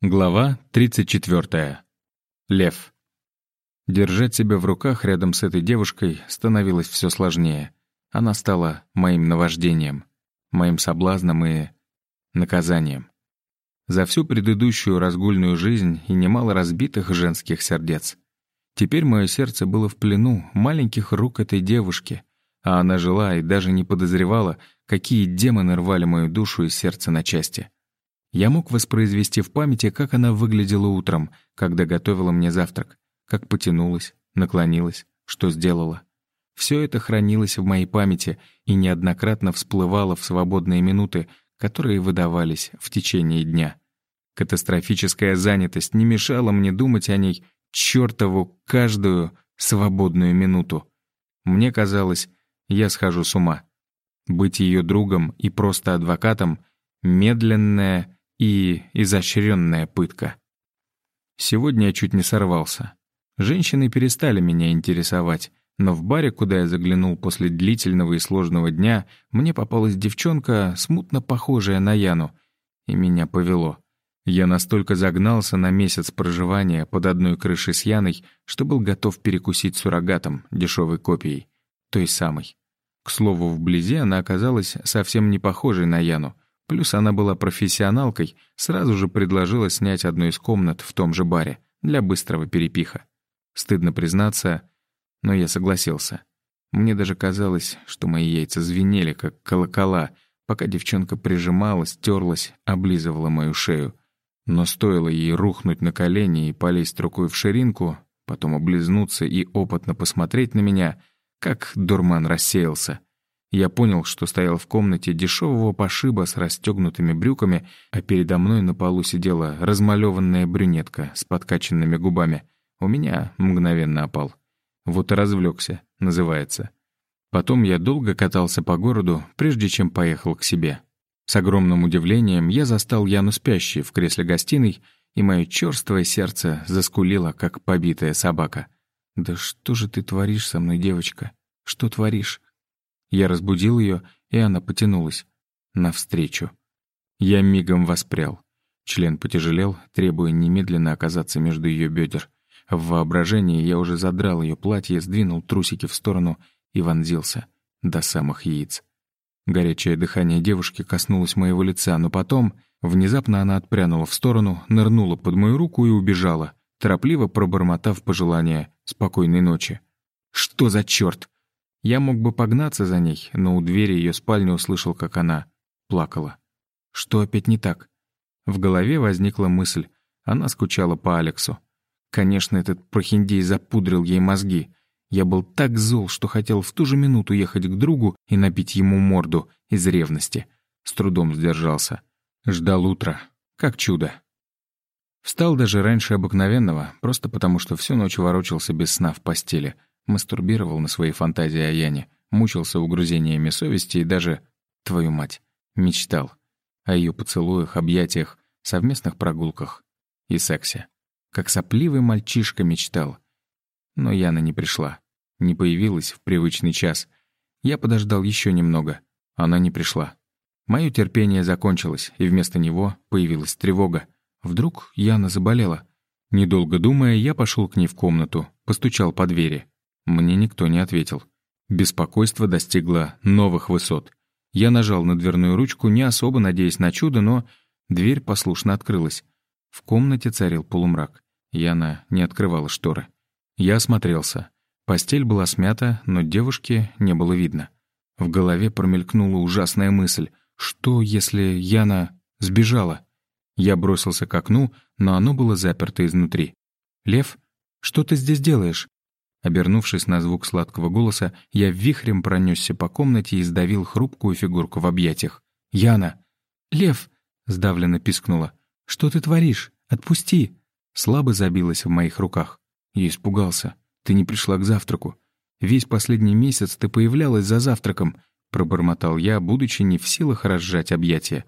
Глава 34. Лев. Держать себя в руках рядом с этой девушкой становилось все сложнее. Она стала моим наваждением, моим соблазном и наказанием. За всю предыдущую разгульную жизнь и немало разбитых женских сердец. Теперь мое сердце было в плену маленьких рук этой девушки, а она жила и даже не подозревала, какие демоны рвали мою душу и сердце на части. Я мог воспроизвести в памяти, как она выглядела утром, когда готовила мне завтрак, как потянулась, наклонилась, что сделала. Все это хранилось в моей памяти и неоднократно всплывало в свободные минуты, которые выдавались в течение дня. Катастрофическая занятость не мешала мне думать о ней чертову каждую свободную минуту. Мне казалось, я схожу с ума. Быть ее другом и просто адвокатом — медленное и изощренная пытка. Сегодня я чуть не сорвался. Женщины перестали меня интересовать, но в баре, куда я заглянул после длительного и сложного дня, мне попалась девчонка, смутно похожая на Яну, и меня повело. Я настолько загнался на месяц проживания под одной крышей с Яной, что был готов перекусить суррогатом, дешевой копией, той самой. К слову, вблизи она оказалась совсем не похожей на Яну — Плюс она была профессионалкой, сразу же предложила снять одну из комнат в том же баре для быстрого перепиха. Стыдно признаться, но я согласился. Мне даже казалось, что мои яйца звенели, как колокола, пока девчонка прижималась, терлась, облизывала мою шею. Но стоило ей рухнуть на колени и полезть рукой в ширинку, потом облизнуться и опытно посмотреть на меня, как дурман рассеялся. Я понял, что стоял в комнате дешевого пошиба с расстегнутыми брюками, а передо мной на полу сидела размалеванная брюнетка с подкачанными губами. У меня мгновенно опал. Вот и развлекся, называется. Потом я долго катался по городу, прежде чем поехал к себе. С огромным удивлением я застал Яну спящей в кресле гостиной, и мое черствое сердце заскулило, как побитая собака. «Да что же ты творишь со мной, девочка? Что творишь?» Я разбудил ее, и она потянулась. Навстречу. Я мигом воспрял. Член потяжелел, требуя немедленно оказаться между ее бедер. В воображении я уже задрал ее платье, сдвинул трусики в сторону и вонзился. До самых яиц. Горячее дыхание девушки коснулось моего лица, но потом... Внезапно она отпрянула в сторону, нырнула под мою руку и убежала, торопливо пробормотав пожелание «спокойной ночи». «Что за черт?» Я мог бы погнаться за ней, но у двери ее спальни услышал, как она плакала. Что опять не так? В голове возникла мысль. Она скучала по Алексу. Конечно, этот прохиндей запудрил ей мозги. Я был так зол, что хотел в ту же минуту ехать к другу и набить ему морду из ревности. С трудом сдержался. Ждал утра. Как чудо. Встал даже раньше обыкновенного, просто потому что всю ночь ворочался без сна в постели — Мастурбировал на свои фантазии о Яне, мучился угрызениями совести и даже, твою мать, мечтал о ее поцелуях, объятиях, совместных прогулках и сексе. Как сопливый мальчишка мечтал. Но Яна не пришла, не появилась в привычный час. Я подождал еще немного. Она не пришла. Мое терпение закончилось, и вместо него появилась тревога. Вдруг Яна заболела. Недолго думая, я пошел к ней в комнату, постучал по двери. Мне никто не ответил. Беспокойство достигло новых высот. Я нажал на дверную ручку, не особо надеясь на чудо, но дверь послушно открылась. В комнате царил полумрак. Яна не открывала шторы. Я осмотрелся. Постель была смята, но девушки не было видно. В голове промелькнула ужасная мысль. Что, если Яна сбежала? Я бросился к окну, но оно было заперто изнутри. «Лев, что ты здесь делаешь?» Обернувшись на звук сладкого голоса, я вихрем пронесся по комнате и сдавил хрупкую фигурку в объятиях. «Яна!» «Лев!» — сдавленно пискнула. «Что ты творишь? Отпусти!» Слабо забилась в моих руках. Я испугался. «Ты не пришла к завтраку. Весь последний месяц ты появлялась за завтраком», — пробормотал я, будучи не в силах разжать объятия.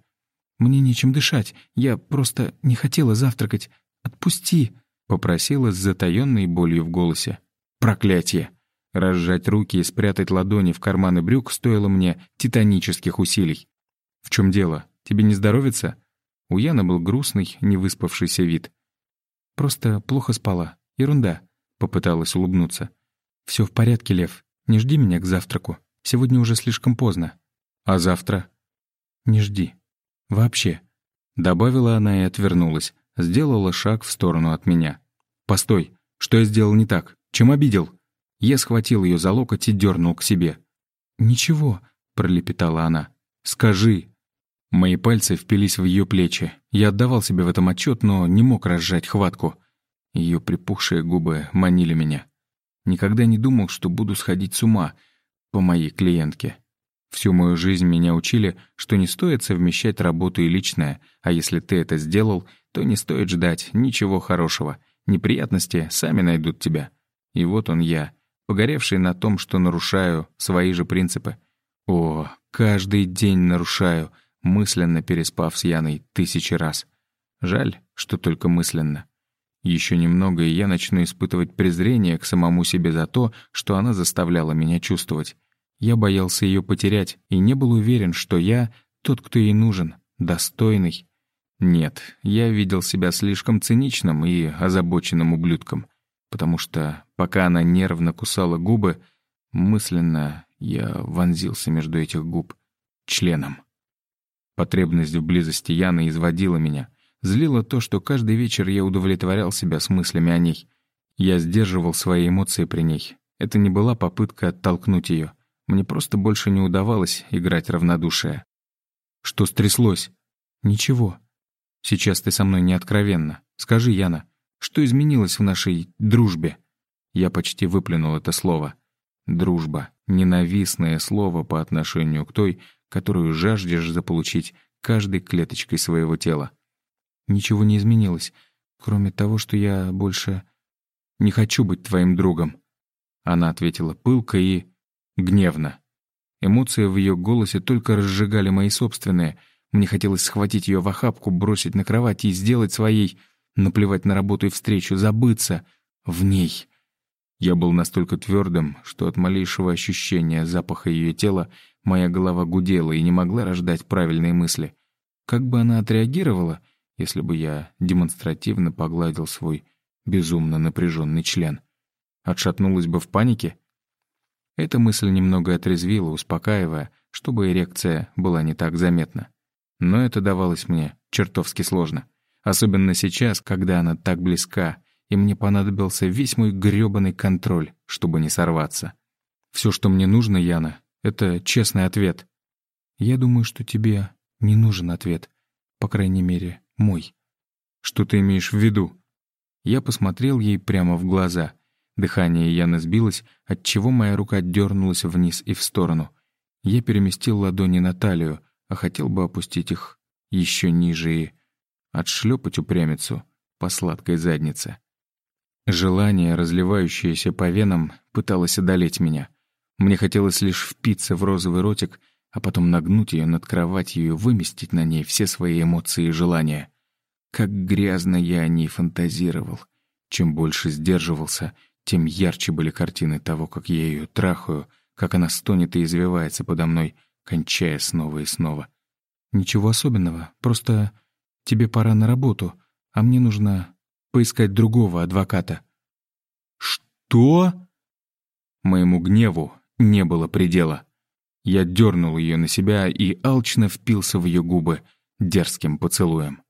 «Мне нечем дышать. Я просто не хотела завтракать. Отпусти!» — попросила с затаённой болью в голосе. Проклятие! Разжать руки и спрятать ладони в карманы брюк стоило мне титанических усилий. «В чем дело? Тебе не здоровится?» У Яна был грустный, невыспавшийся вид. «Просто плохо спала. Ерунда», — попыталась улыбнуться. «Все в порядке, Лев. Не жди меня к завтраку. Сегодня уже слишком поздно. А завтра?» «Не жди. Вообще». Добавила она и отвернулась. Сделала шаг в сторону от меня. «Постой. Что я сделал не так?» Чем обидел?» Я схватил ее за локоть и дернул к себе. «Ничего», — пролепетала она. «Скажи». Мои пальцы впились в ее плечи. Я отдавал себе в этом отчет, но не мог разжать хватку. Ее припухшие губы манили меня. Никогда не думал, что буду сходить с ума по моей клиентке. Всю мою жизнь меня учили, что не стоит совмещать работу и личное, а если ты это сделал, то не стоит ждать ничего хорошего. Неприятности сами найдут тебя. И вот он я, погоревший на том, что нарушаю свои же принципы. О, каждый день нарушаю, мысленно переспав с Яной тысячи раз. Жаль, что только мысленно. Еще немного, и я начну испытывать презрение к самому себе за то, что она заставляла меня чувствовать. Я боялся ее потерять и не был уверен, что я тот, кто ей нужен, достойный. Нет, я видел себя слишком циничным и озабоченным ублюдком потому что, пока она нервно кусала губы, мысленно я вонзился между этих губ членом. Потребность в близости Яны изводила меня. Злило то, что каждый вечер я удовлетворял себя с мыслями о ней. Я сдерживал свои эмоции при ней. Это не была попытка оттолкнуть ее. Мне просто больше не удавалось играть равнодушие. «Что стряслось?» «Ничего. Сейчас ты со мной не откровенна. Скажи, Яна, что изменилось в нашей дружбе?» Я почти выплюнул это слово. «Дружба» — ненавистное слово по отношению к той, которую жаждешь заполучить каждой клеточкой своего тела. Ничего не изменилось, кроме того, что я больше не хочу быть твоим другом. Она ответила пылко и гневно. Эмоции в ее голосе только разжигали мои собственные. Мне хотелось схватить ее в охапку, бросить на кровать и сделать своей наплевать на работу и встречу, забыться в ней. Я был настолько твердым, что от малейшего ощущения запаха ее тела моя голова гудела и не могла рождать правильные мысли. Как бы она отреагировала, если бы я демонстративно погладил свой безумно напряженный член? Отшатнулась бы в панике? Эта мысль немного отрезвила, успокаивая, чтобы эрекция была не так заметна. Но это давалось мне чертовски сложно. Особенно сейчас, когда она так близка, и мне понадобился весь мой грёбаный контроль, чтобы не сорваться. Все, что мне нужно, Яна, это честный ответ. Я думаю, что тебе не нужен ответ. По крайней мере, мой. Что ты имеешь в виду? Я посмотрел ей прямо в глаза. Дыхание Яны сбилось, отчего моя рука дернулась вниз и в сторону. Я переместил ладони на талию, а хотел бы опустить их еще ниже и отшлепать упрямицу по сладкой заднице. Желание, разливающееся по венам, пыталось одолеть меня. Мне хотелось лишь впиться в розовый ротик, а потом нагнуть ее над кроватью и выместить на ней все свои эмоции и желания. Как грязно я о ней фантазировал. Чем больше сдерживался, тем ярче были картины того, как я ее трахаю, как она стонет и извивается подо мной, кончая снова и снова. Ничего особенного, просто Тебе пора на работу, а мне нужно поискать другого адвоката». «Что?» Моему гневу не было предела. Я дернул ее на себя и алчно впился в ее губы дерзким поцелуем.